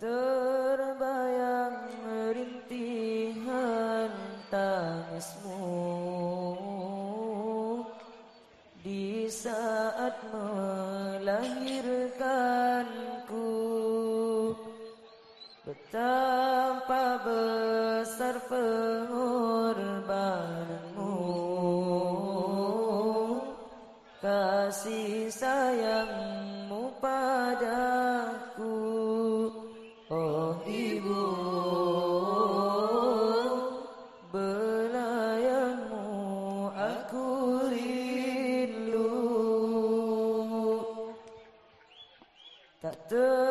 terbayang rintihan tangismu. Di saat melahirkanku betapa besar pengorbananmu. Kasih sayangmu padaku تأتون